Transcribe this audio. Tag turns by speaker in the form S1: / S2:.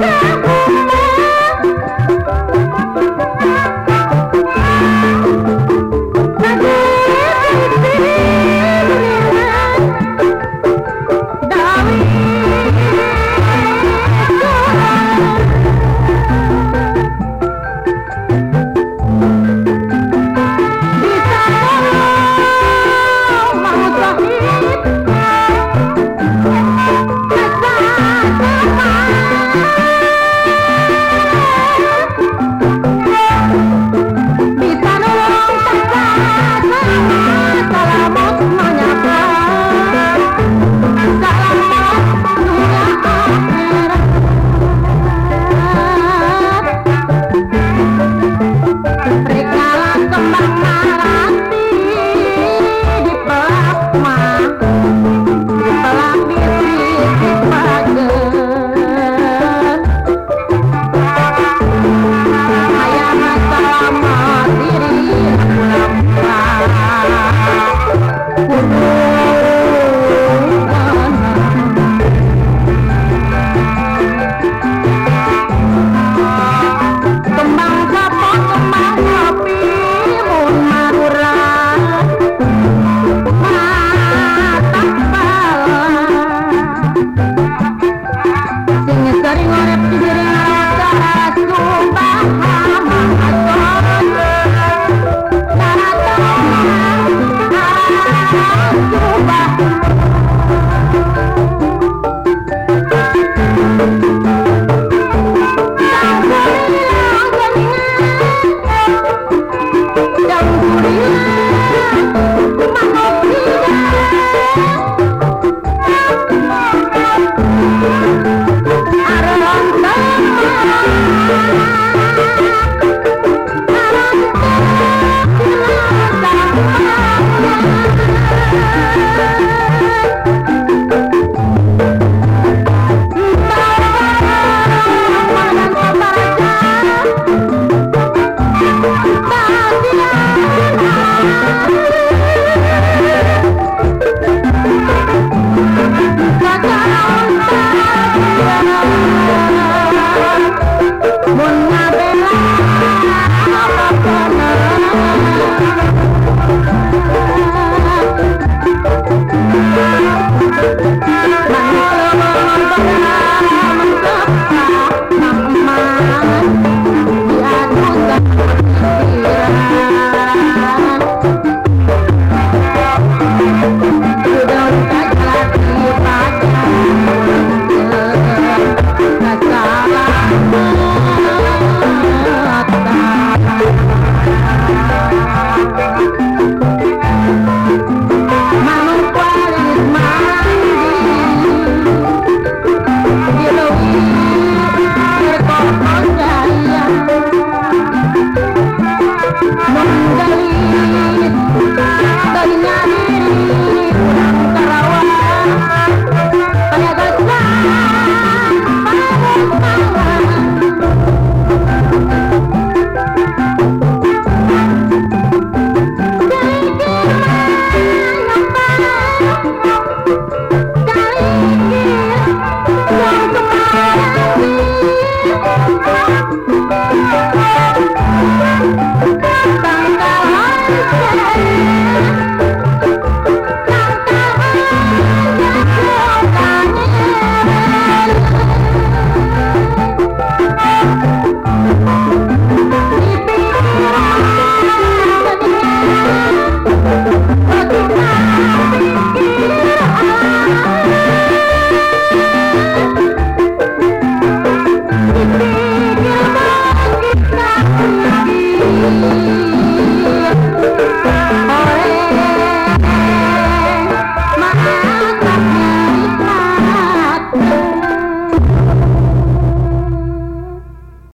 S1: Ah!